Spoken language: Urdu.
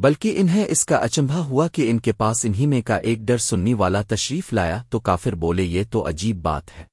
بلکہ انہیں اس کا اچنبھا ہوا کہ ان کے پاس انہی میں کا ایک ڈر سننی والا تشریف لایا تو کافر بولے یہ تو عجیب بات ہے۔